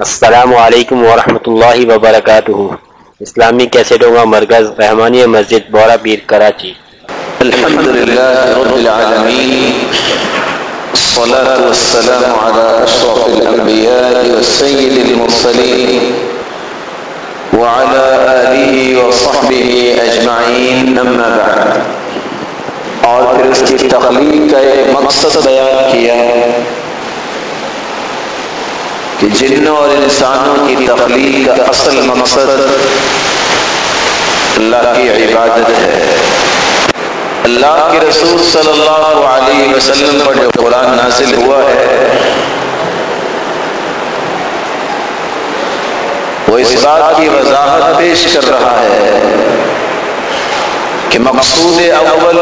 السلام علیکم ورحمۃ اللہ وبرکاتہ۔ اسلامی کیسٹوں کا مرکز رحمانی مسجد بورا پیر کراچی۔ الحمد لله رب الصلاة والسلام على وعلى بعد۔ اور پھر اس کی تخلیق کا ایک مقصد بیان کیا۔ کہ جنوں اور انسانوں کی تخلیق کا اصل مقصد اللہ کی عبادت ہے۔ اللہ کے رسول صلی اللہ علیہ وسلم پر جو قرآن نازل ہوا ہے، وہ اس بات کی وضاحت پیش کر رہا ہے کہ مقصود اول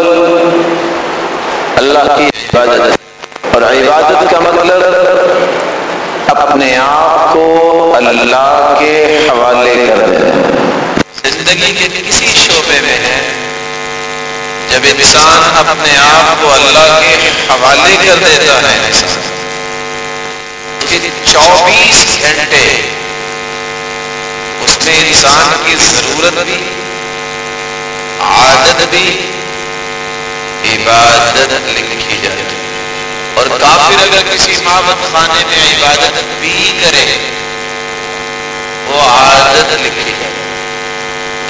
اللہ کی عبادت اور عبادت کا مطلب اپنے آپ کو اللہ کے حوالے کر دیں۔ زندگی کے کسی شعبے میں ہے، جب انسان اپنے آپ کو اللہ کے حوالے کر دیتا ہے چوبیس گھنٹے اس میں انسان کی ضرورت بھی، عادت بھی، عبادت لکھی جاتی ہے اور کافر اگر کسی معبد خانے میں عبادت بھی کرے، وہ عادت لکھی جائے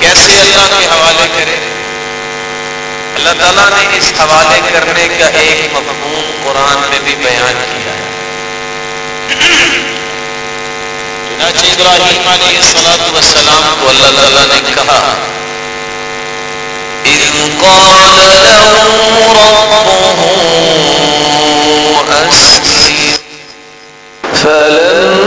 کیسے اللہ کے حوالے کرے؟ اللہ تعالیٰ نے اس حوالے کرنے کا ایک مفہوم قرآن میں بھی بیان کیا ہے۔ چنانچہ ابراہیم علیہ السلام والسلام کو اللہ تعالیٰ نے کہا إذ قال له ربه أسلم فلما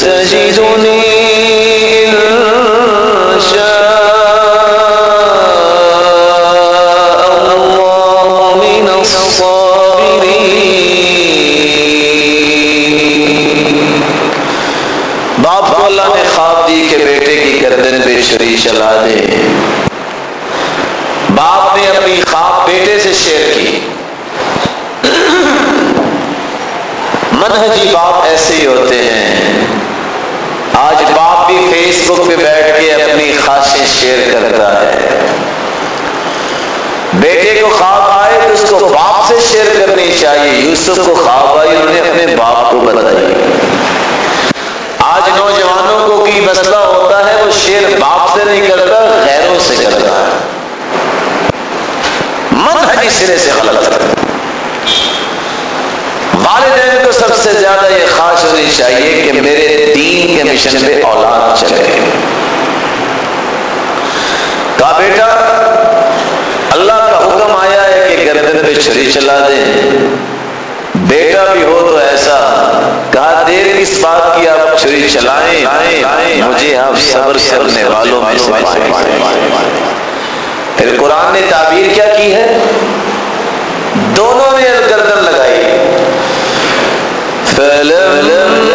ستجدني کو خواب آئے تو اس کو باپ سے شیئر کرنی چاہیے۔ یوسف کو خواب آئی، انہوں نے اپنے باپ کو بتائی۔ آج نوجوانوں کو کی مسئلہ ہوتا ہے، وہ شیئر باپ سے نہیں کرتا، غیروں سے کرتا ہے۔ منہجی سرے سے غلط۔ کرتا والدین کو سب سے زیادہ یہ خواہش ہونی چاہیے کہ میرے دین کے مشن پہ اولاد چلے۔ کہا بیٹا اللہ کا حکم آیا ہے کہ گردن پہ چھری چلا دیں۔ بیٹا بھی ہو تو ایسا کہا، دیر کس بات کی آپ چھری چلائیں؟ مجھے آپ صبر کرنے والوں میں سے پھر قرآن نے تعبیر کیا کی ہے؟ دونوں نے گردن لگائی۔ فلما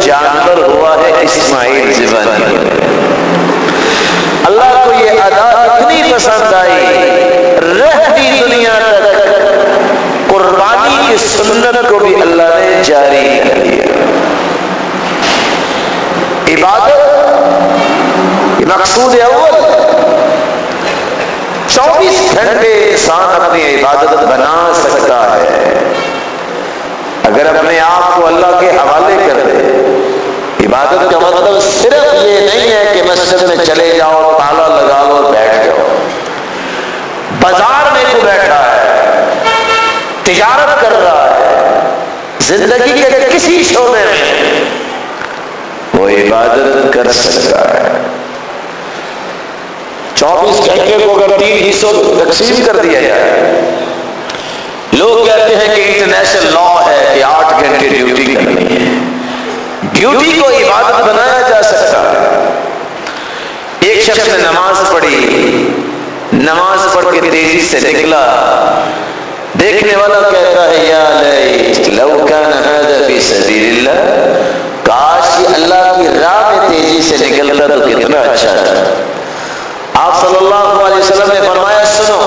جانور ہوا ہے اسماعیل ذبح نہیں اللہ کو یہ ادا اتنی پسند آئی، رہتی دنیا تک۔ قربانی کی سنت کو بھی اللہ نے جاری کر دیا۔ عبادت مقصود اول۔ چوبیس گھنٹے انسان اپنی عبادت بنا سکتا ہے۔ اگر اپنے آپ کو اللہ کے حوالے کر دے عبادت کا مطلب صرف یہ نہیں ہے کہ مسجد میں چلے جاؤ، تالا لگا لو، بیٹھ جاؤ۔ بازار میں تو بیٹھا ہے، تجارت کر رہا ہے، زندگی کے کسی شعبے میں وہ عبادت کر سکتا ہے۔ چوبیس گھنٹے کو اگر تین حصوں تقسیم کر دیا جائے، لوگ کہتے ہیں کہ انٹرنیشنل لا ہے کہ آٹھ گھنٹے ڈیوٹی کرنی ہے ڈیوٹی کو عبادت بنایا جا سکتا ایک شخص نے نماز پڑھی نماز پڑھ کے تیزی سے نکلا۔ دیکھنے والا کہتا ہے یا لو کان هذا الله کاش اللہ کی راہ میں تیزی سے نکلتا تو کتنا اچھا تھا۔ آپ صلی اللہ علیہ وسلم نے فرمایا سنو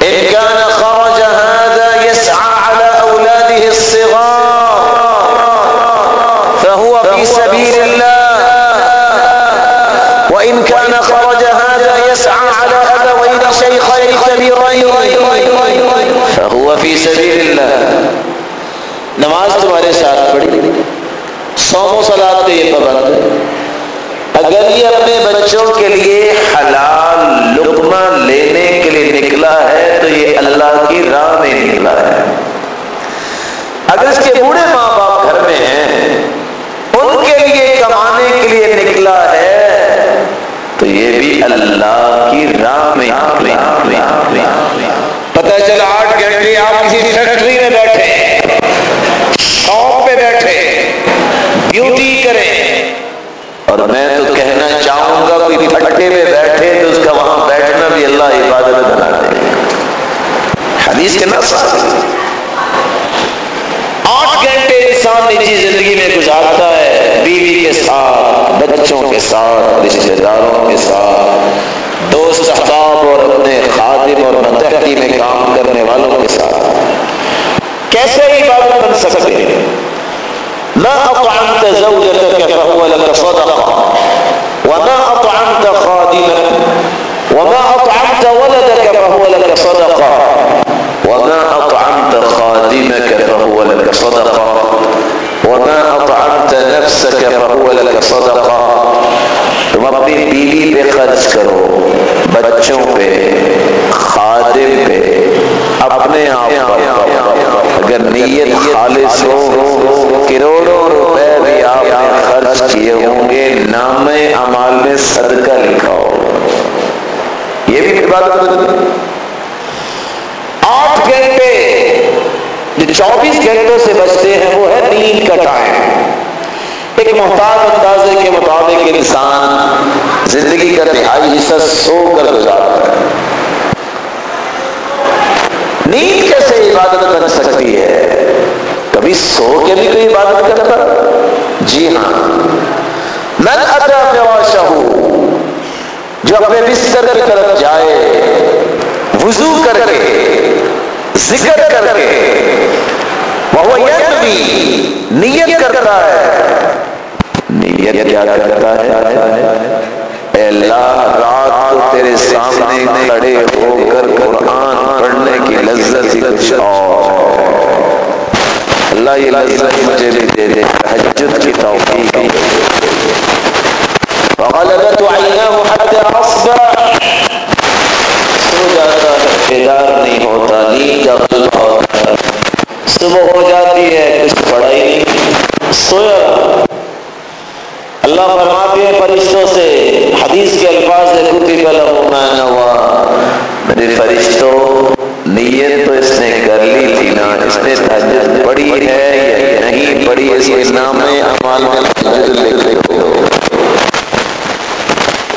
ان كان خرج هذا يسعى على اولاده الصغار فهو في سبيل الله وان كان خرج هذا يسعى على ابوين شيخين كبيرين فهو في سبيل الله نماز تمہارے ساتھ پڑھی سوم و یہ پابند ہے اگر یہ اپنے بچوں کے لیے حلال لقمہ لینے کے لیے نکلا ہے، تو یہ اللہ کی راہ میں نکلا ہے۔ اگر اس کے بوڑھے ماں باپ گھر میں ہیں، ان کے لیے کمانے کے لیے نکلا ہے، تو یہ بھی اللہ کی راہ حدیث کے نفس آٹھ گھنٹے انسان نجی زندگی میں گزارتا ہے، بیوی کے ساتھ، بچوں کے ساتھ رشتے داروں کے ساتھ، دوست احباب اور اپنے خادم اور متحدی میں کام کرنے والوں کے ساتھ۔ کیسے عبادت بن سکتے ہیں ما أطعمت زوجتك فهو لك صدقة وما أطعمت خادمك وما أطعمت ولدك فهو لك صدقة وما أطعمت خادمك فهو لك صدقة وما أطعمت نفسك فهو لك صدقة تم اپنی بیوی پہ خرچ کرو بچوں پہ خادم پہ اپنے آپ پر اگر نیت خالص ہو کروڑوں روپے بھی آپ نے خرچ کیے ہوں گے، نام امال میں صدقہ لکھا ہو۔ یہ بھی عبادت آٹھ گھنٹے جو چوبیس گھنٹوں سے بچتے ہیں، وہ ہے نیند کا ٹائم۔ ایک محتاط اندازے کے مطابق انسان زندگی کا تہائی حصہ سو کر گزارتا ہے۔ نیند کیسے عبادت بن سکتی ہے؟ کبھی سو کے بھی کوئی عبادت کرتا جی ہاں۔ من ادا فواشہ جو اپنے بستر کی طرف جائے، وضو کر کے ذکر کر کے وہ بھی نیت کرتا ہے۔ نیت کیا کرتا ہے؟ اے اللہ، رات کو تیرے سامنے کھڑے ہو کر قرآن پڑھنے کی لذت کچھ اور اللہ لذت مجھے بھی دے دے، تہجد کی توفیق وغلبت عیناہ حتی اصبع سو جاتا ہے، بیدار نہیں ہوتا نہیں غلب ہوتا۔ صبح ہو جاتی ہے، کچھ پڑھا ہی نہیں۔ سویا۔ اللہ فرماتے ہیں فرشتوں سے، حدیث کے الفاظ ہے، کتب قلم میں نوا۔ میرے فرشتے اس نے تھی نا اس نے تحجد پڑی ہے یا نہیں پڑی اس کے نام اعمال میں تحجد لکھا لکھ ہو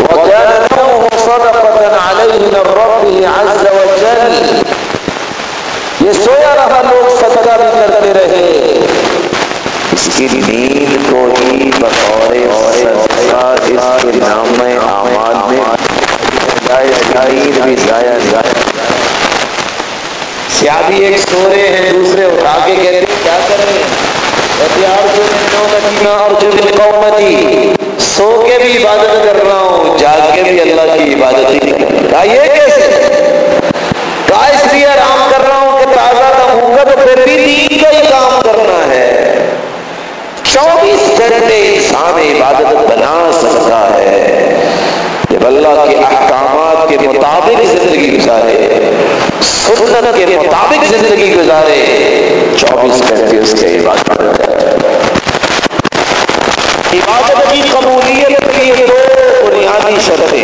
وكان نومه صدقة عليه من ربه عز وجل یہ سویا رہا لوگ صدقہ بھی کرتے رہے اس کی نیند کو ہی بطور صدقہ اس کے نام اعمال میں نیند بھی ضائع ضائع سیادی ایک سو رہے ہیں، دوسرے اٹھا کے کہتے ہیں، کیا کر رہے ہیں؟ سو کے بھی عبادت کر رہا ہوں، جاگ کے بھی اللہ کی عبادت ہی کہا یہ کیسے؟ کہا اس لیے آرام کر رہا ہوں کہ تازہ رہوں گا پھر بھی دین کا ہی کام کرنا ہے۔ چوبیس گھنٹے انسان عبادت بنا سکتا ہے۔ جب اللہ کے احکامات کے مطابق زندگی گزارے۔ سنت کے مطابق زندگی گزارے، چوبیس گھنٹے اس کے عبادت عبادت کی قبولیت کے یہ دو بنیادی شرطیں۔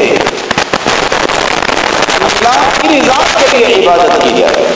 اللہ کی رضا کے لیے عبادت کی جائے۔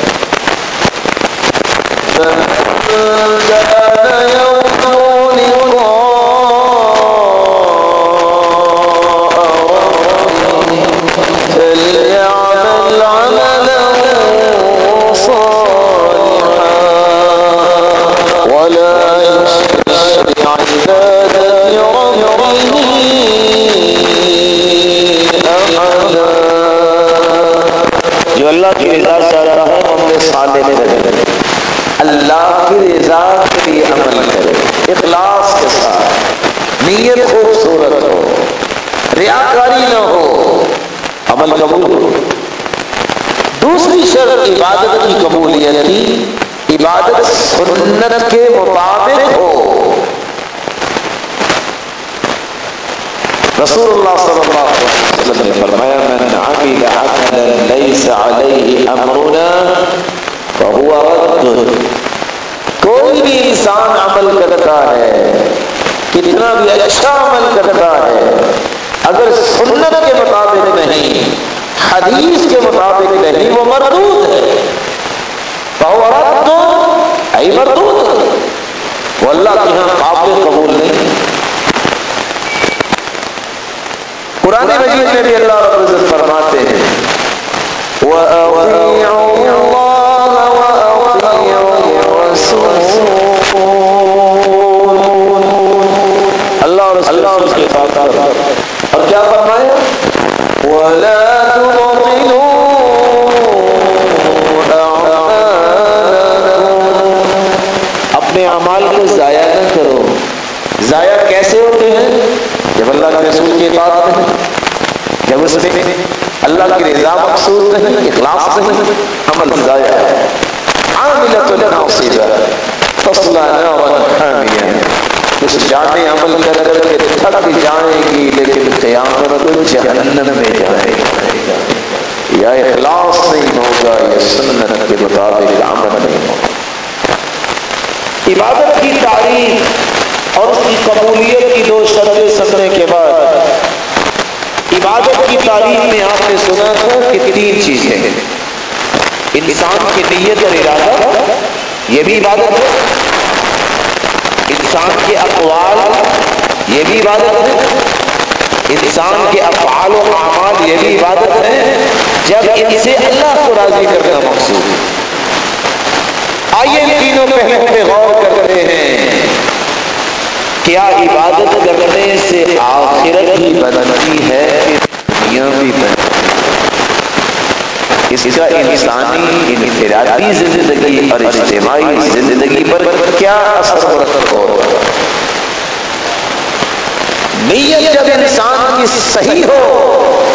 عمل کرتا ہے۔ اگر سنت کے مطابق نہیں، حدیث کے مطابق نہیں، وہ مردود ہے۔ فهو رد ای مردود وہ اللہ کے ہاں قابل قبول نہیں۔ قرآن مجید میں بھی اللہ رب العزت فرماتے ہیں۔ الرَّسُولَ اللہ اور اس کے ساتھ اور کیا فرمایا؟ وَلَا اپنے اعمال کو ضائع نہ کرو۔ ضائع کیسے ہوتے ہیں؟ جب اللہ کے رسول کی اطاعت نہیں جب اس میں اللہ کی رضا مقصود نہیں، اخلاص نہیں، عمل ضائع ہے۔ عاملۃ ناصبہ تصلى نارا حامية اس جانے عمل کر کر کے تھک جائے گی، لیکن قیامت جہنم میں جائے گا۔ یا اخلاص نہیں ہوگا، یا سنت کے مطابق عمل نہیں ہوگا۔ عبادت کی تعریف اور اس کی قبولیت کی دو شرطیں سمجھنے کے بعد عبادت کی تعریف میں آپ نے سنا تھا کہ تین چیزیں ہیں۔ انسان کی نیت اور ارادہ، یہ بھی عبادت ہے۔ انسان کے اقوال، یہ بھی عبادت ہے۔ انسان کے افعال و اعمال، یہ بھی عبادت ہے۔ جب ان سے اللہ کو راضی کرنا مقصود ہے۔ آئیے ان تینوں پہلو پہ غور کرتے ہیں۔ کیا عبادت کرنے سے آخرت بھی بنتی ہے؟ دنیا بھی بنتی اس کا انسانی انفرادی زندگی اور اجتماعی زندگی پر کیا اثر و رسر ہوگا نیت جب انسان کی صحیح ہو،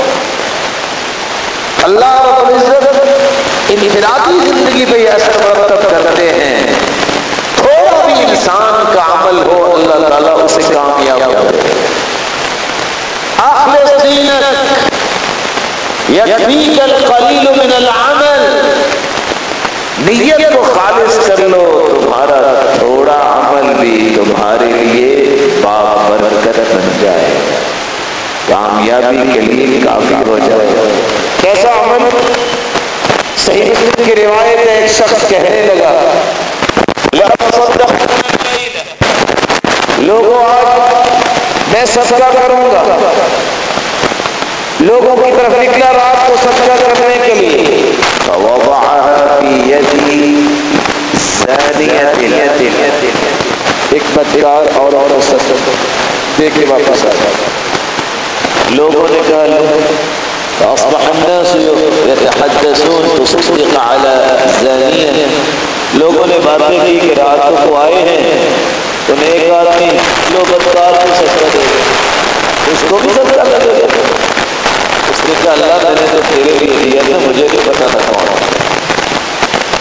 اللہ رب العزت انفرادی زندگی پہ یہ اثر مرتب کرتے ہیں۔ تھوڑا بھی انسان کا عمل ہو، اللہ تعالیٰ اسے کامیاب کرے۔ اخلص دینک یکفیک القلیل من العمل. نیت کو خالص کر لو، تمہارا تھوڑا عمل بھی تمہارے لیے بابرکت بن جائے۔ کامیابی کے لیے کافی ہو جائے۔ کیسا عمل؟ صحیح مسلم کی روایت ہے، ایک شخص کہنے لگا لوگوں، آج میں صدقہ کروں گا۔ لوگوں کی طرف نکلا رات کو صدقہ کرنے کے لیے۔ ایک بدکار اور اور صدقہ دے کے واپس آ گیا لوگوں نے کہا فأصبح الناس يتحدثون تصدق على زانية لوگوں نے باتیں کی کہ رات کو آئے ہیں تو ایک آدمی لو بدکار کو صدقہ دے اس کو بھی صدقہ دے اس نے کہا اللہ میں نے تو تیرے لیے دیا تھا مجھے نہیں پتا تھا کون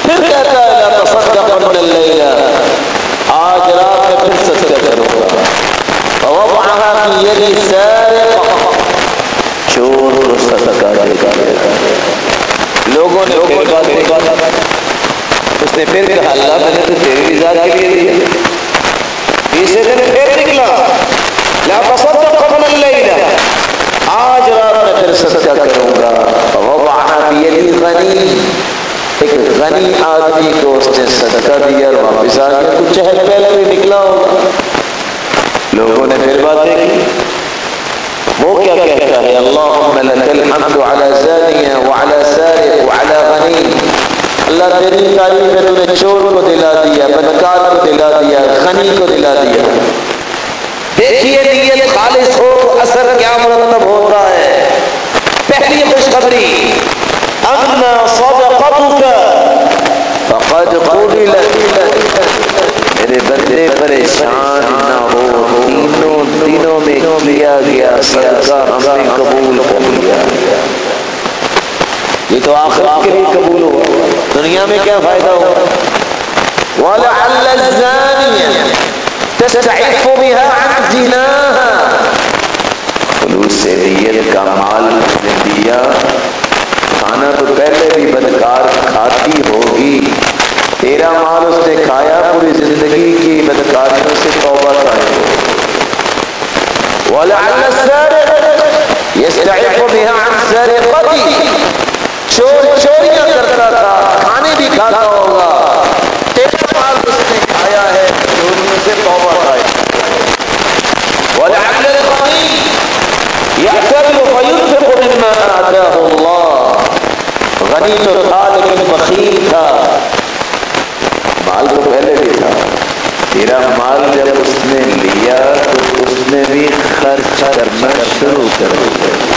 پھر کہتا ہے، لا تصدق من اللیل۔ آج رات میں پھر صدقہ کروں گا۔ فوضعها في يد سارق چور کو صدقہ دے گا لوگوں نے پھر کہا بات دیکھا اس نے پھر کہا، اللہ میں نے تو تیرے بھی ذات کے لیے دیا۔ تیسرے دن پھر نکلا۔ لا تصدق من اللیل۔ آج رات میں پھر صدقہ کروں گا؟ فوضعها في يد ایک غنی آدمی کو اس نے صدقہ دیا اور واپس آ گیا کچھ چہل پہلے بھی نکلا ہوگا۔ لوگوں نے پھر باتیں کی وہ کیا کہتا ہے؟ اللهم لك الحمد على زانية وعلى سارق وعلى غني اللہ تیری تعریف ہے تو نے چور کو دلا دیا، بدکار کو دلا دیا، غنی کو دلا دیا۔ دیکھیے نیت خالص ہو تو اثر کیا مرتب پہلی خوشخبری اما صدقتك فقد قبل میرے بندے پریشان نہ ہو، تینوں دنوں میں کیا گیا، صدقہ ہم نے قبول کر لیا۔ یہ تو آخرت کے لیے قبول ہو، دنیا میں کیا فائدہ ہو؟ وَلَعَلَّ الزَّانِيَ تَسْتَعِفُ بِهَا عَنْ زِنَاهَا۔ خلوص کا مال اس نے دیا۔ کھانا تو پہلے بھی بدکار کھاتی ہوگی۔ تیرا مال اس نے کھایا، پوری زندگی کی بدکاریوں سے توبہ کرے۔ وَلَعَلَّ چور چوریاں کرتا تھا، کھانے بھی کھاتا ہوگا۔ تیرا مال اس نے کھایا ہے، چوریوں سے توبہ کرے۔ وَلَعَلَّ غنی تو تھا لیکن بخیل تھا۔ مال تو پہلے بھی تھا۔ تیرا مال جب اس نے لیا تو اس نے بھی خرچ کرنا شروع کر دیا۔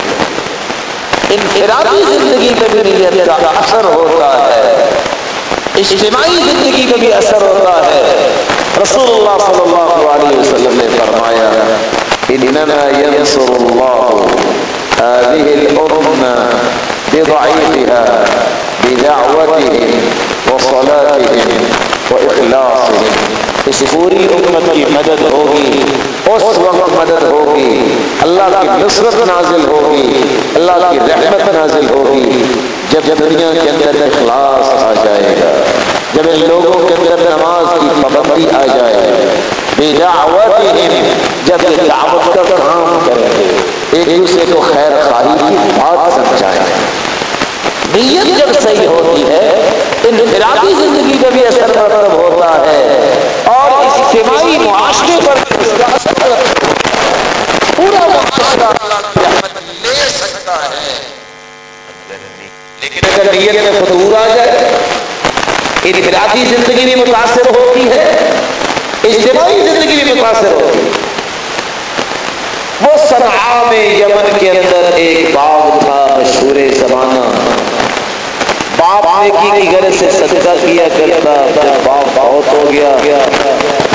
انفرادی زندگی بھی نیت کا اثر ہوتا ہے۔ اجتماعی زندگی بھی اثر ہوتا ہے۔ رسول اللہ صلی اللہ علیہ وسلم نے فرمایا انما ينصر الله هذه الامه بضعيفها، بدعوتهم وصلاتهم واخلاصهم اس پوری امت کی مدد ہوگی، اس وقت مدد ہوگی، اللہ کی نصرت نازل ہوگی، اللہ کی رحمت نازل ہوگی، جب دنیا کے اندر اخلاص آ جائے گا، جب ان لوگوں کے اندر نماز کی پابندی آ جائے بدعوتهم، جب یہ دعوت کا کام کریں گے، ایک دوسرے کو خیر خواہی کی بات سمجھائیں نیت جب صحیح ہوتی ہے، انفرادی زندگی میں بھی اثر مرتب ہوتا ہے۔ اور اجتماعی معاشرے پر بھی اس کا اثر پورا معاشرہ کی رحمت لے سکتا ہے۔ لیکن اگر نیت میں فتور آ جائے، انفرادی زندگی بھی متاثر ہوتی ہے۔ اجتماعی زندگی بھی متاثر ہوتی وہ صنعا میں یمن کے اندر ایک باغ تھا، مشہور زمانہ۔ باپ نیکی کی غرض سے صدقہ کیا کرتا جب باپ بہت ہو گیا۔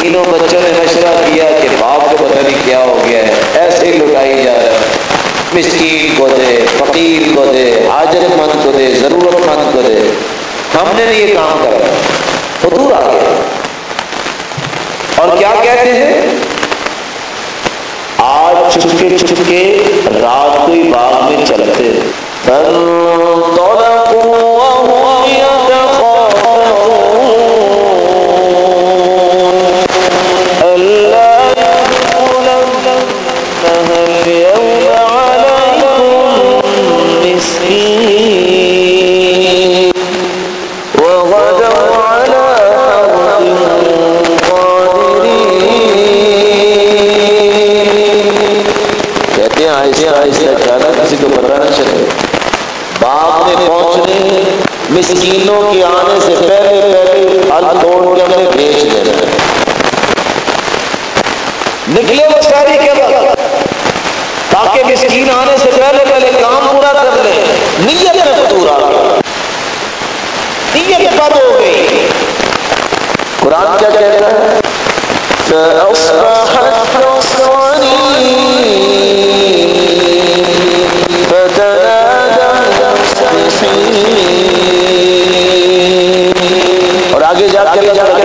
تینوں بچوں نے مشورہ کیا کہ باپ کو پتہ نہیں کیا ہو گیا ہے، ایسے لٹائی جا رہا ہے۔ مسکین کو دے فقیر کو دے حاجت مند کو دے ضرورت مند کو دے ہم نے نہیں یہ کام کرا حضور آ گیا اور کیا کہتے ہیں؟ آج چھپکے چھپکے رات کو ہی باغ میں چلتے مسکینوں کے آنے سے پہلے پہلے پھل توڑ کے ہمیں بیچ دینا ہے نکلے وہ ساری کے وقت تاکہ مسکین آنے سے پہلے پہلے کام پورا کر لے۔ نیت میں فطور آ گیا نیت بد ہو گئی۔ قرآن کیا کہتا ہے؟ فأصبحت تصرني آگے جا کے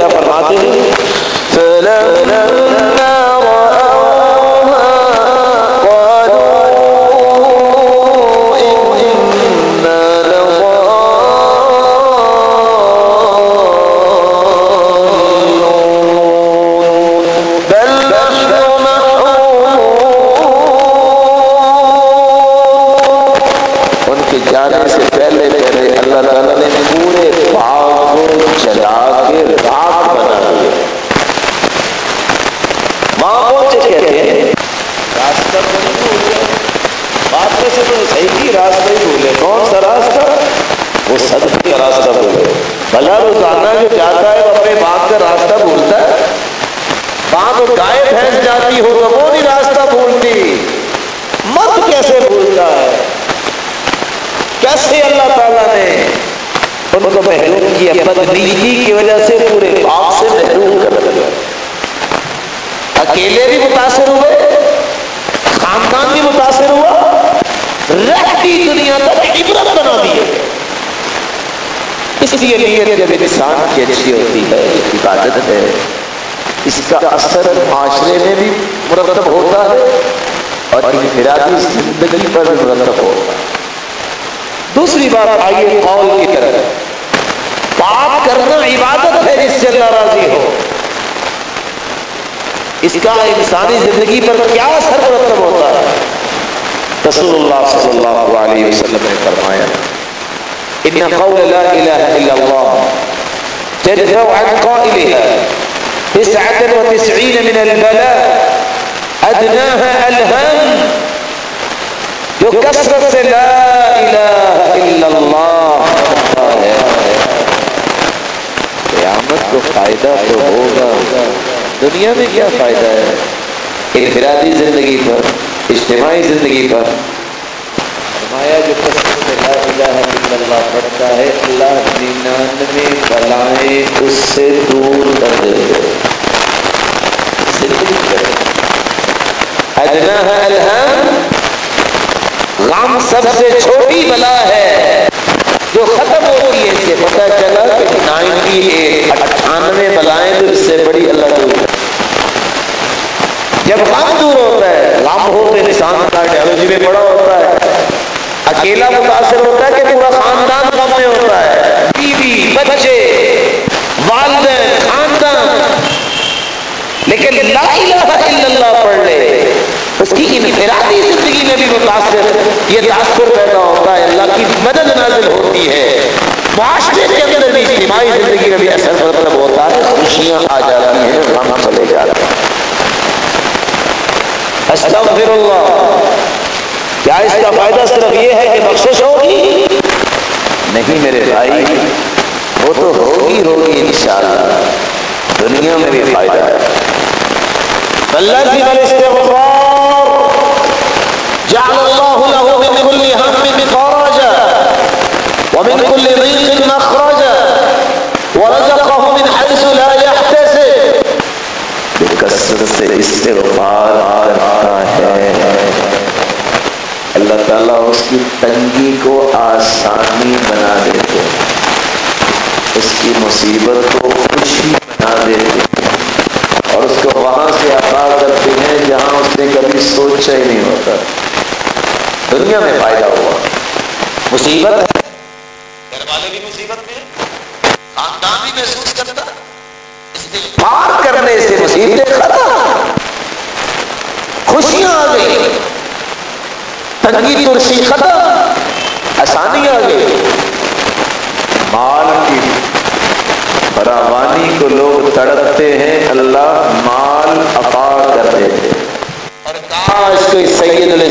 کرنا عبادت ہے جس سے اللہ راضی ہو۔ اس کا انسانی زندگی پر کیا اثر مرتب ہوتا ہے؟ رسول اللہ صلی اللہ علیہ وسلم نے فرمایا، ان قول لا الہ الا اللہ تدفع عن قائلها تسعة وتسعين من البلاء أدناها الهم جو کثرت سے لا الہ الا اللہ ہے قیامت کو فائدہ تو ہوگا۔ دنیا میں کیا فائدہ ہے؟ انفرادی زندگی پر، اجتماعی زندگی پر۔ فرمایا، جو لا الہ الا اللہ پڑھتا ہے، اللہ ننانوے بلائیں اس سے دور کر دیتے زندگی پر ادناها الہم، غم سب سے چھوٹی بلا ہے۔ جو ختم ہوتی ہے اس سے پتہ چلا کہ نائنٹی ایٹ اٹھانوے بلائیں تو اس سے بڑی اللہ دور۔ ہے جب غم دور ہوتا ہے، غم ہو تو انسان کارڈیالوجی میں بڑا ہوتا ہے۔ اکیلا متاثر ہوتا ہے کہ پورا خاندان غم میں ہوتا ہے۔ بیوی، بچے، والدین، خاندان۔ لیکن لا الہ الا اللہ پڑھ لے۔ اس کی انفرادی زندگی میں بھی متاثر یہ تاثر پیدا ہوتا ہے۔ اللہ کی مدد نازل ہوتی ہے۔ معاشرے کے اندر بھی اجتماعی زندگی میں بھی اثر مطلب ہوتا ہے۔ خوشیاں آ جاتی ہیں غم چلے جاتے ہیں۔ استغفر اللہ کیا اس کا فائدہ صرف یہ ہے کہ بخشش ہوگی؟ نہیں میرے بھائی، وہ تو ہوگی ہوگی انشاءاللہ۔ دنیا میں بھی فائدہ ہے۔ اللہ کی الاستغفار استغفار کرتا ہے۔ اللہ تعالیٰ اس کی تنگی کو آسانی بنا دیتے اس کی مصیبت کو خوشی بنا دیتے اور اس کو وہاں سے عطا کرتے ہیں جہاں اس نے کبھی سوچا ہی نہیں ہوتا۔ دنیا میں فائدہ ہوا۔ مصیبت ہے۔ گھر والے بھی مصیبت میں خاندان بھی محسوس کرتا۔ پار کرنے سے مصیبتیں ختم خوشیاں آ گئی تنگی ترسی ختم آسانی آ گئی مال کی فراوانی کو لوگ تڑپتے ہیں۔ اللہ مال عطا کر دیتے اور کاش کوئی سید الاستغفار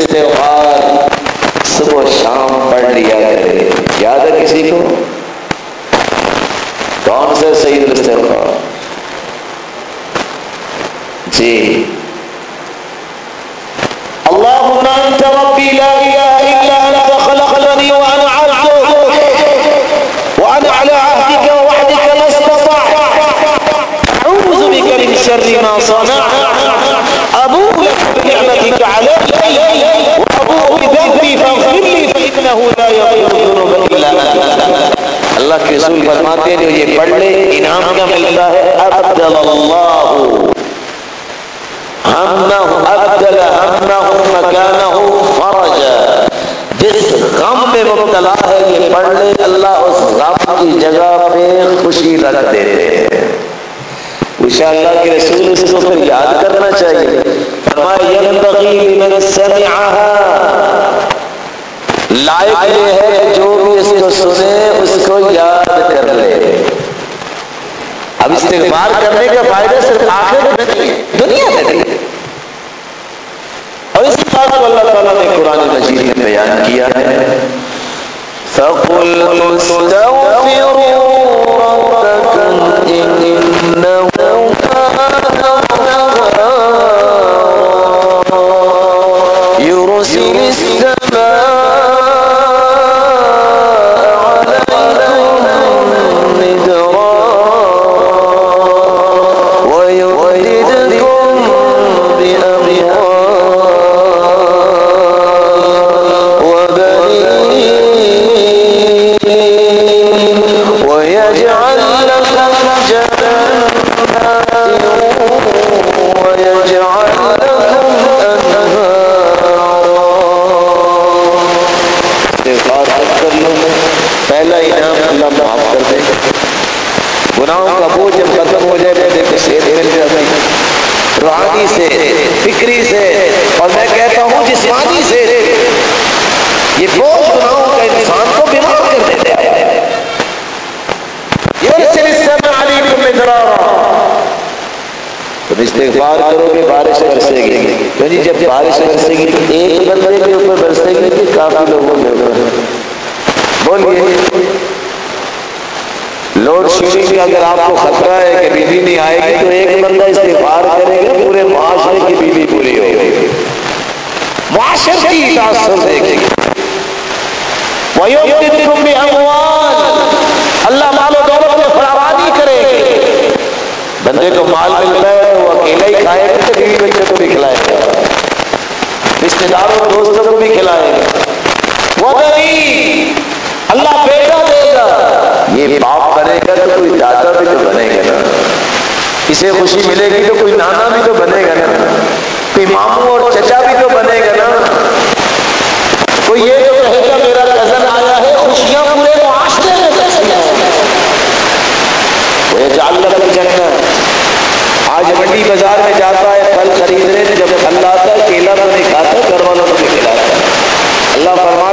اللہ مال و دولت میں فراوانی کرے۔ بندے کو مال ملتا ہے، وہ اکیلا ہی کھائے گا بیوی بچے کو بھی کھلائے۔ گا رشتے داروں دوستوں کو بھی کھلائے۔ گا وہ اللہ بیٹا دے گا۔ یہ باپ بنے گا تو کوئی دادا بھی تو بنے گا اسے خوشی ملے گی تو کوئی نانا بھی تو بنے گا نا۔ کوئی ماموں اور بھی بازار میں جاتا ہے، پھل خریدنے، جب اللہ کا کیلا تو نہیں کھاتا، گھر والوں کو نہیں کھلاتا اللہ فرما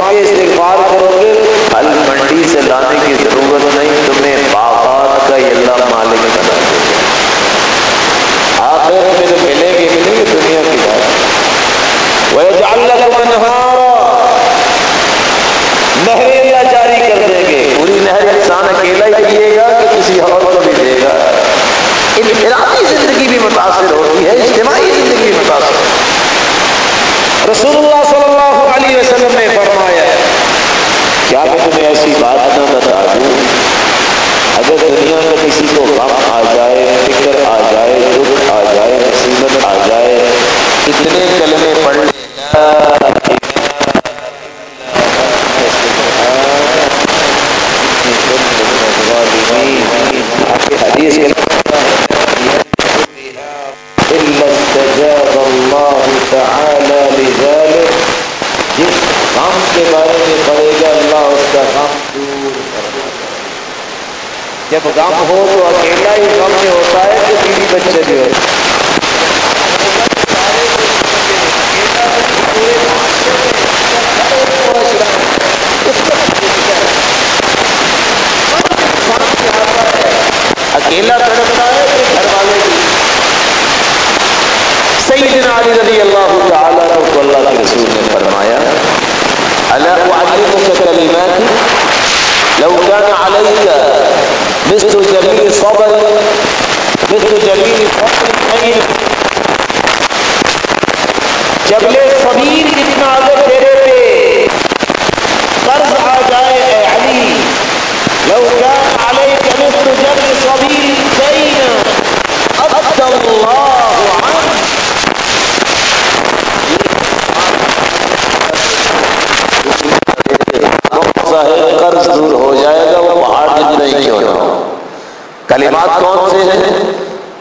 کلمات کون سے ہیں؟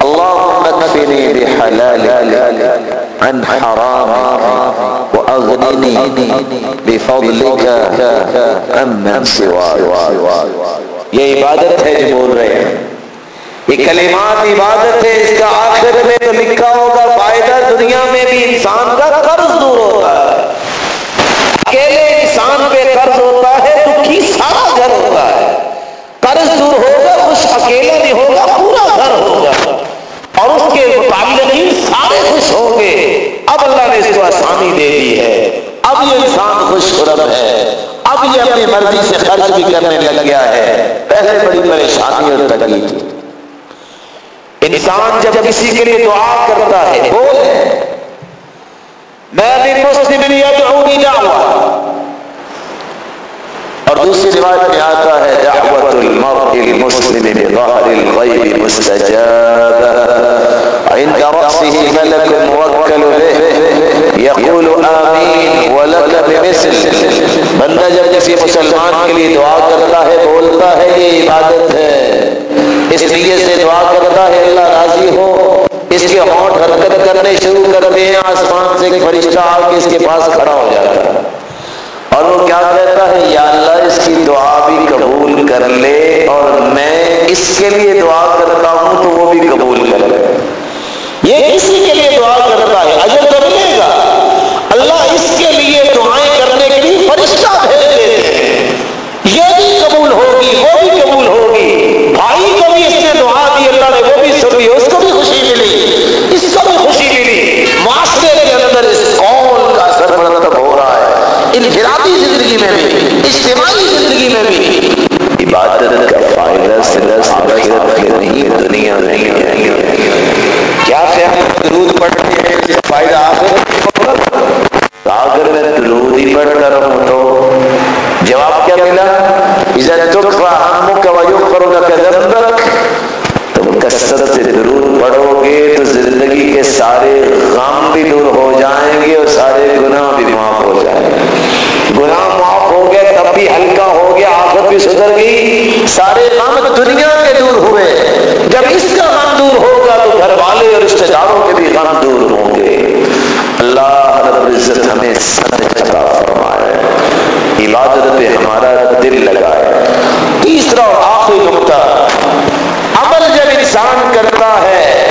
اللهم اكفني بحلالك عن حرام واغنني بفضلك عمن سواك یہ عبادت ہے جو بول رہے ہیں۔ یہ کلمات عبادت ہے اس کا آخر میں تو لکھا ہوگا فائدہ دنیا میں بھی انسان کا قرض دور ہوتا ہے۔ اکیلے انسان پہ قرض ہوتا ہے دکھی سارا گھر ہوتا ہے؟ قرض دور ہوگا خوش اکیلا نہیں ہوگا پورا گھر ہوگا۔ اور اس کے متعلق ہی سارے خوش ہوں گے۔ اب اللہ نے اس کو آسانی دے دی ہے۔ اب یہ انسان خوش خرم ہے۔ اب یہ اپنی مرضی سے خرچ بھی کرنے لگ گیا ہے۔ پہلے بڑی پریشانی اور تکلیف انسان جب کسی کے لیے دعا کرتا ہے بولے میں بھی مسلم یدعونی دعوہ اور دوسری روایت میں آتا ہے، دعوت المرء المسلم بظهر الغيب مستجابة عند رأسه ملك موكل به يقول آمین ولك بمثل۔ بندہ جب کسی مسلمان کے لیے دعا کرتا ہے، بولتا ہے، یہ عبادت ہے۔ اس لیے سے دعا کرتا ہے، اللہ راضی ہو۔ اس کے ہونٹ حرکت کرنے شروع کرتے ہیں آسمان سے ایک فرشتہ آ کے اس کے پاس کھڑا ہو جاتا ہے۔ کر لے اور میں اس کے لیے دعا کرتا ہوں تو وہ بھی قبول درود رہوں تو جواب کیا ملا؟ تم کثرت سے درود پڑھو گے تو زندگی کے سارے غم بھی دور ہو جائیں گے اور سارے گناہ بھی معاف ہو جائیں گے. گناہ معاف ہو گئے، تب بھی ہلکا ہو گیا آخر بھی سدھر گئی، سارے غم دنیا کے دور ہوئے۔ جب اس کا غم دور ہوگا تو گھر والے اور رشتے داروں کے بھی غم دور ہوں گے۔ اللہ رب العزت ہمیں سمجھ عطا فرمائے۔ عبادت پہ ہمارا دل لگائے۔ تیسرا اور آخری نقطہ، عمل جب انسان کرتا ہے،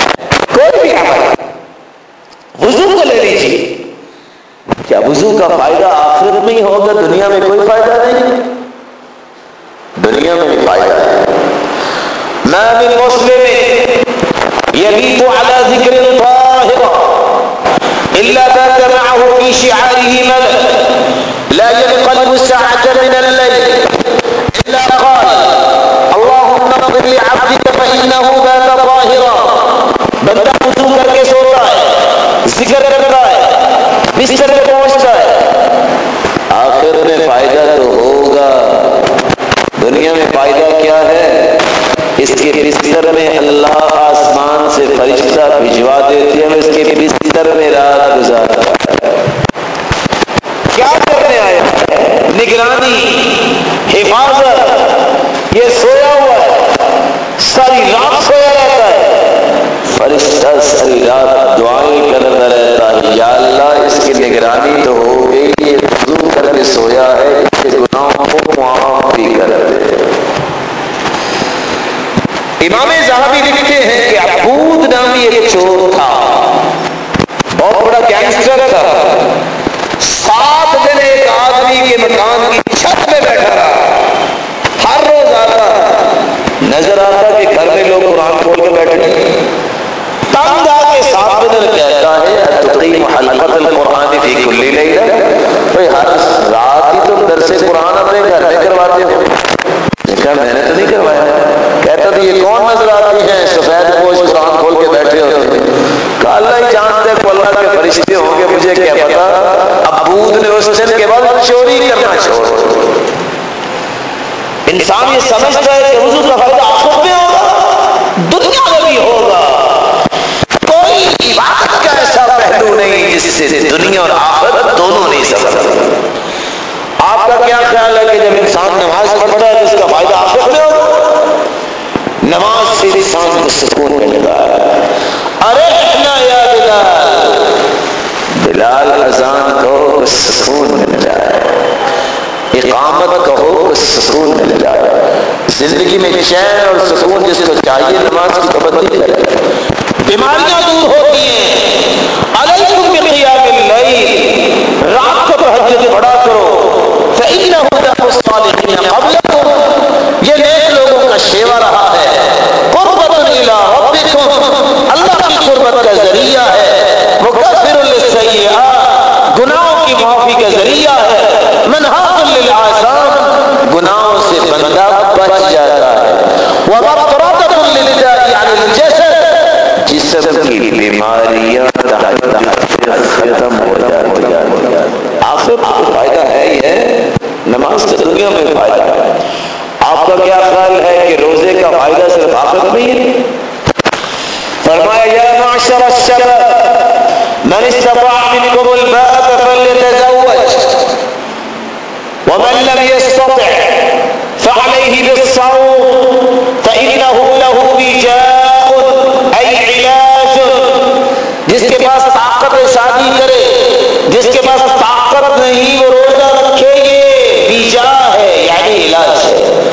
کوئی بھی عمل، وضو کو لے لیجیے کیا وضو کا فائدہ آخرت میں ہی ہوگا؟ دنیا میں کوئی فائدہ نہیں۔ دنیا میں بھی فائدہ ہے۔ میں بھی مسلم يبيت على ذكر طاهرة إلا بات معه في شعاره ملك لا ينقلب ساعة من الليل. إلا قال، اللهم اغفر لعبدك فإنه بات طاهرا. بندہ وضو کر کے سوتا ہے، ذکر کرتا ہے، بستر پہ پہنچتا ہے۔ آخر میں فائدہ تو ہوگا۔ دنیا میں فائدہ کیا ہے؟ اس کے بستر میں اللہ آسمان سے فرشتہ بھجوا دیتے ہیں اس کے بستر میں رات گزارتا ہے کیا کرنے آیا ہے نگرانی حفاظت یہ سویا ہوا ہے ساری رات سویا رہتا ہے فرشتہ ساری رات دعائیں کرتا رہتا ہے یا اللہ اس کی نگرانی تو ہو گئی یہ وضو کر کے سویا ہے اس کے گناہوں کو معاف بھی کر دے امام زہبی لکھتے ہیں کہ عبود نامی ایک چور تھا بہت بڑا گینگسٹر تھا سات دن ایک آدمی کے مکان کی چھت میں بیٹھا رہا ہر روز آتا نظر آتا کہ گھر میں لوگ قرآن کھول کے بیٹھے ہیں۔ تنگ آ کے سات دن کہتا ہے تقیم حلقت القرآن فی کل لیلہ۔ بھئی ہر رات ہی تو کرواتے ہو۔ کہا، میں نے تو نہیں کروایا۔ کہتا تھا یہ کون نظر آتی ہیں؟ سفید پوش قرآن کھول کے بیٹھے ہوتے کہا، اللہ ہی جانتے ہیں اللہ کے فرشتے ہوں گے، مجھے کیا پتا؟ ابود نے اس دن کے بعد چوری کرنا چھوڑ انسان یہ سمجھتا ہے کہ حضور کا فائدہ آخر میں ہوگا، دنیا میں بھی ہوگا۔ کوئی عبادت کا ایسا پہلو نہیں جس سے دنیا اور آخرت دونوں نہیں سمجھتے آپ کا کیا خیال ہے کہ جب انسان نماز پڑھتا ہے تو اس کا فائدہ آخر میں ہوگا؟ نماز سے انسان کو سکون ملے گا ارے یا بلال بلال اذان کو سکون مل جائے اقامت کہو سکون مل جائے۔ زندگی میں چین اور سکون جس کو چاہیے، نماز کی پابندی کرے۔ بیماریاں دور ہوتی ہیں۔ علیکم بقیام اللیل۔ رات کو تہجد پڑھا کرو۔ فإنه الصالحین قبلکم یہ نیک لوگوں کا شیوا رہا ہے۔ قربت الى ربکم اللہ کی قربت کا ذریعہ ہے۔ مکفر للسیئات گناہوں کی معافی کا ذریعہ ہے للعاصام گناہوں سے بندہ بچ جاتا ہے ومقرطت للدائی عن الجسد جسم کی بیماریاں ختم ہو جاتی ہیں آخر فائدہ ہے یہ نماز سے دنیا میں فائدہ ہے آپ کا کیا خیال ہے کہ روزے کا فائدہ صرف آخر میں ہی فرمایا یا معشر الشباب من استطاع منكم الباءة فليتزوج ومن لم يستطع فعليه بالصوم فإنه له وجاء أي علاج جس کے پاس طاقت شادی کرے جس کے پاس طاقت نہیں وہ روزہ رکھے یہ بیجا ہے یعنی علاج ہے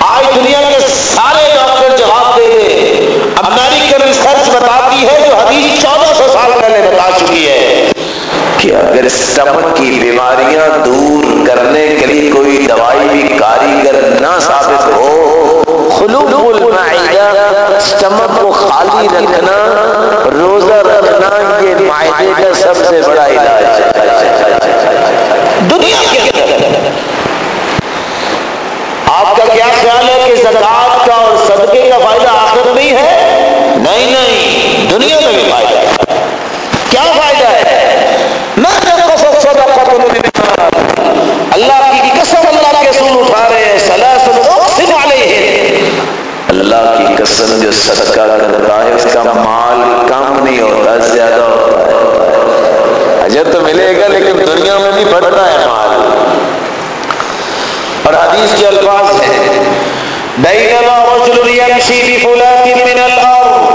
آج دنیا کے سارے ڈاکٹر جواب دے دے امریکن ریسرچ بتاتی ہے جو حدیث چودہ سو سال پہلے بتا چکی ہے کہ اگر اسٹمک کی بیماریاں دور کرنے کے لیے کوئی دوائی بھی کاریگر نہ ثابت ہو خلوب المعدہ اسٹمک کو خالی رکھنا روزہ رکھنا یہ معدے کا سب سے بڑا علاج ہے دنیا کے اندر آپ کا کیا خیال ہے کہ زکات کا اور صدقے کا فائدہ آخر نہیں ہے نہیں نہیں دنیا میں بھی فائدہ ہے کیا فائدہ ہے اللہ کی قسم اللہ کے سن اٹھا رہے ہیں سلاسل اللہ کی قسم جو صدقہ کرتا ہے اس کا مال کم نہیں ہوتا زیادہ ہوتا ہے اجر تو ملے گا لیکن دنیا میں بھی بڑھتا ہے مال اور حدیث کے الفاظ ہیں بینما رجل یمشی بفلات من الارض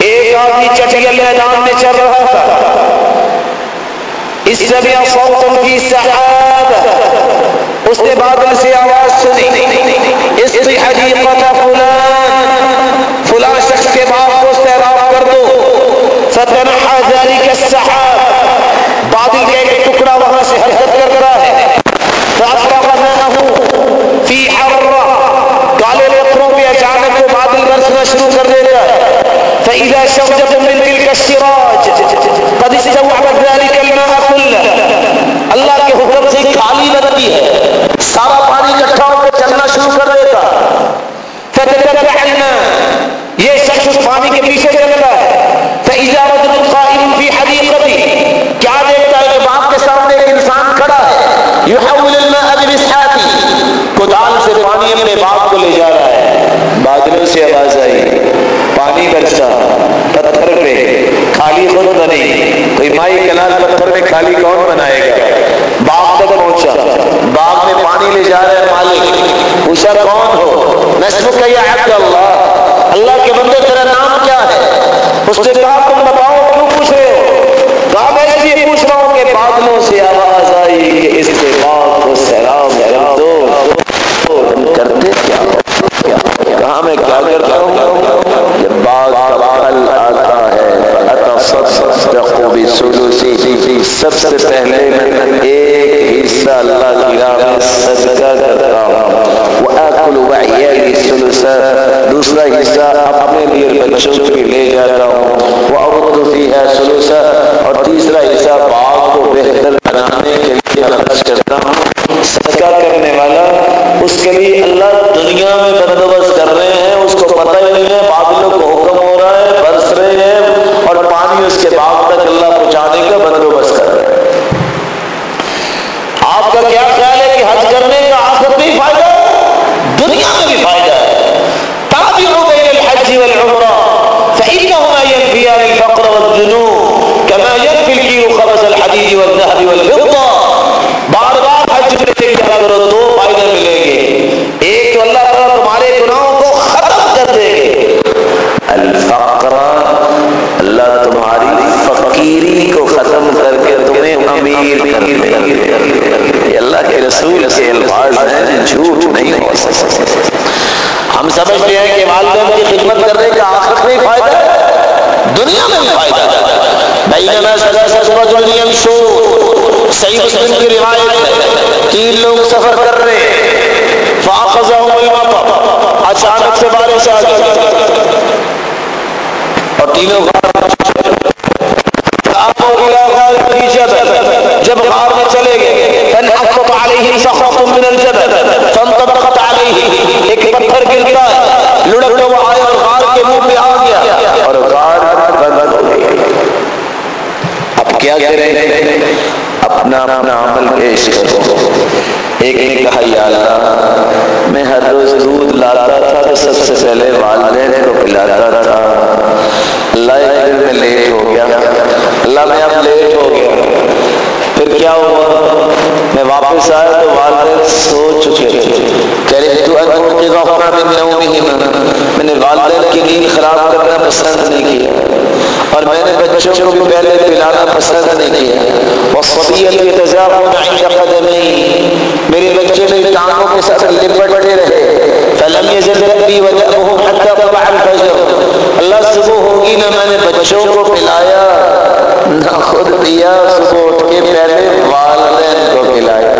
ایک آدمی چٹیل میدان میں چل رہا تھا۔ اس سمع صوتا کی سحاب اس نے بادل سے آواز سنی۔ اس کی حدیقت فلان۔ فلان شخص کے باپ کو سیراب کر دو۔ فتنحا ذلك السحاب بادل کے ایک ٹکڑا وہاں سے حرکت کر رہا ہے۔ فأطرقناه في حرة کالے لقروں پہ اچانک وہ بادل برسنا شروع کر دیتا ہے۔ فإذا شوجة من تلك السراج قد استوعبت ذلك الماء كله اللہ کے حکم سے کالی لگتی ہے سارا پانی اکٹھا ہو کے چلنا شروع کر دیتا فتتبع الماء یہ شخص اس پانی کے پیچھے چلتا ہے فإذا رجل قائم في حديقته کیا دیکھتا ہے کہ باپ کے سامنے ایک انسان کھڑا ہے يحول الماء بمسحاته کدال سے پانی اپنے باپ کو لے جا رہا ہے۔ بادلوں سے آواز آئی۔ پانی برسا پتھر پہ۔ خالی خود بنی کوئی مائی کنال پتھر پہ خالی کون بنائے گا؟ باغ تک پہنچا۔ باغ میں پانی لے جا رہے مالک۔ پوچھا، کون ہو؟ نسل کا یہ عبد اللہ اللہ کے بندے، تیرا نام کیا ہے؟ اس نے کہا تم بتاؤ کیوں پوچھ رہے ہو کہا میں اس لیے پوچھ رہا ہوں کہ بادلوں سے آواز آئی کہ اس کے باغ کو سیراب کر دو کرتے کیا کہاں میں کیا کرتا ہوں جب باغ کا پھل آتا ہے سب سے پہلے میں ایک حصہ اللہ کی راہ میں صدقہ کرتا ہوں وآکل وعیالی سلسہ دوسرا حصہ اپنے لیے بچوں کے لے جاتا ہوں وعرد فیہا سلسہ اور تیسرا حصہ باغ کو بہتر بنانے کے لیے خرچ کرتا ہوں صدقہ کرنے والا کے لیے اللہ دنیا میں بندوبست کر رہے ہیں اس کو پتہ ہی نہیں ہے بادلوں کو حکم ہو رہا ہے برس رہے ہیں اور پانی اس کے باغ تک اللہ پہنچانے کا بندوبست کر رہے ہیں آپ کا کیا خیال ہے کہ حج کرنے کا آخر بھی فائدہ ہے دنیا میں بھی فائدہ ہے تابعوا بين الحج والعمرة فإنهما ينفيان الفقر والذنوب كما ينفي الكيل خبز الحديد والذهب والفضة بار بار حج میں سے کیا کرو دو فائدے ملیں گے ایک تو اللہ تعالیٰ تمہارے گناہوں کو ختم کر دے گے الفقر اللہ تمہاری فقیری کو ختم کر کے تمہیں امیر کر دے گا یہ اللہ کے رسول کے الفاظ ہیں جھوٹ نہیں ہو سکتے ہم سمجھتے ہیں کہ والدین کی خدمت کرنے کا آخرت میں فائدہ ہے دنیا میں بھی فائدہ ہے بینما سزا سزبت ولیم شو صحیح مسلم کی روایت ہے تین لوگ سفر کر رہے ہیں۔ فاقضہم المطر اچانک سے بارش آ گئی۔ اور تینوں جب غار میں چلے گئے فانحقت علیہم سخط من الجبل فانطبقت علیہ ایک پتھر گرتا ہے لڑک وہ آیا اور غار کے منہ پہ آ گیا اور غار بند ہو گئی اب کیا کریں اپنا اپنا عمل پیش کرو ایک نے کہا، یا اللہ، میں ہر روز دودھ لاتا تھا تو سب سے پہلے والدین کو پلاتا تھا۔ اللہ ایک دن میں لیٹ ہو گیا۔ اللہ میں اب لیٹ ہو گیا۔ پھر کیا ہوا؟ میں واپس آیا تو والدین سو چکے تھے۔ کہہ رہے، تو ان غفرا من نومہم میں نے والدین کی نیند خراب کرنا پسند نہیں اور میں نے بچوں کو بھی پہلے پلانا پسند نہیں کیا۔ وصفیت یتزاقون عند قدمی میرے بچے میری ٹانگوں کے ساتھ لپٹتے رہے۔ فلم یزل ربی ودعهم حتی طلع الفجر۔ اللہ صبح ہوگی نہ میں نے بچوں کو پلایا، نہ خود پیا صبح اٹھ کے پہلے والدین کو پلایا۔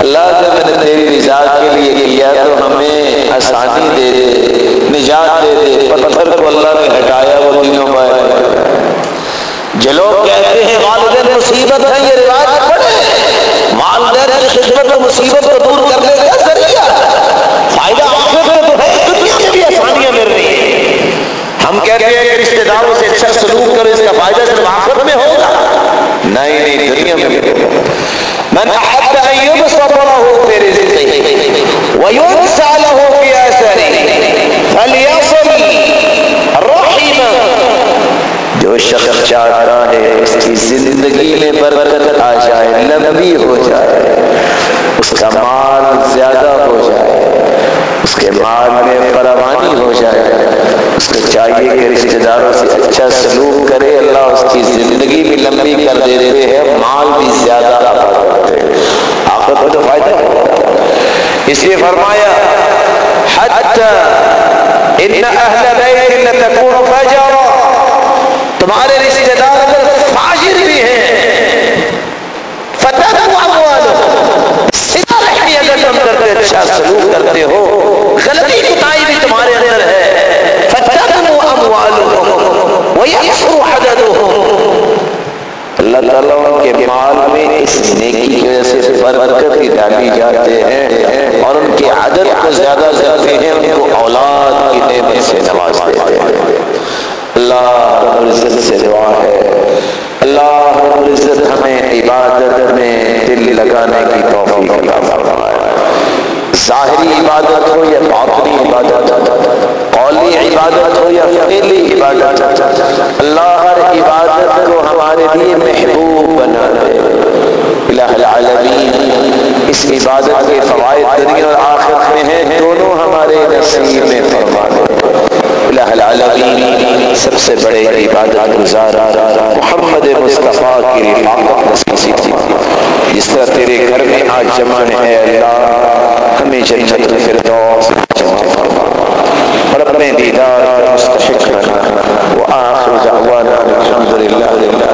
اللہ نے میں نے تیری رضا کے لیے کیا تو ہمیں آسانی دے دے، نجات دے دے، پتھر کو اللہ نے ہٹایا وہ تینوں پائے جو لوگ کہتے ہیں، والدین مصیبت ہے، یہ روایت پڑھے۔ والدین کی خدمت و مصیبت کو دور کرنے کا ذریعہ۔ فائدہ آخر میں تو ہے، دنیا میں بھی آسانیاں مل رہی ہیں۔ ہم کہتے ہیں کہ رشتے داروں سے اچھا سلوک کرو، اس کا فائدہ صرف آخر میں ہوگا۔ نہیں نہیں دنیا میں بھی من احب ان يبسط له في رزقه وينسى له في اثره فليصل رحمه جو شخص چاہتا ہے، اس کی زندگی میں برکت آ جائے، لمبی ہو جائے، اس کا مال زیادہ ہو جائے، اس کے مال میں فراوانی ہو جائے، اس کو چاہیے کہ رشتے داروں سے اچھا سلوک کرے، اللہ اس کی زندگی بھی لمبی کر دیتے ہیں، مال بھی زیادہ کرتے ہیں۔ آخر کو تو فائدہ ہے اس لیے فرمایا، حتی ان اہل بیت لتکون فجرا تمہارے رشتے دار اگر فاجر بھی ہیں۔ فتح رحمی اگر تم کرتے اچھا سلوک کرتے ہو، غلطی کتائی بھی تمہارے اندر ہے۔ فتح ویحفر حددهم۔ اللہ تعالیٰ ان کے مال میں اس نیکی کی وجہ سے برکت کی ڈالی جاتے ہیں اور ان کی عدد کو زیادہ کرتے ہیں، ان کو اولاد کی نعمت سے نوازتے ہیں۔ اللہ رب العزت سے دعا ہے۔ اللہ رب العزت ہمیں عبادت میں دل لگانے کی توفیق عطا فرمائے۔ ظاہری عبادت ہو یا باطنی عبادت؟ قولی عبادت ہو یا فعلی عبادت؟ اللہ ہر عبادت کو ہمارے لیے محبوب بنا دے۔ الہ العالمین، اس عبادت کے فوائد دنیا اور آخرت میں ہیں، دونوں ہمارے نصیب میں فرما دے۔ العالمین، سب سے بڑے عبادت گزار محمد مصطفیٰ کی رفاقت نصیب فرما جس طرح تیرے گھر میں آج جمع ہے اللہ، ہمیں جنت الفردوس جمع فرما۔ اور اپنے دیدار کا مستحق بنا وآخر دعوانا الحمدللہ للہ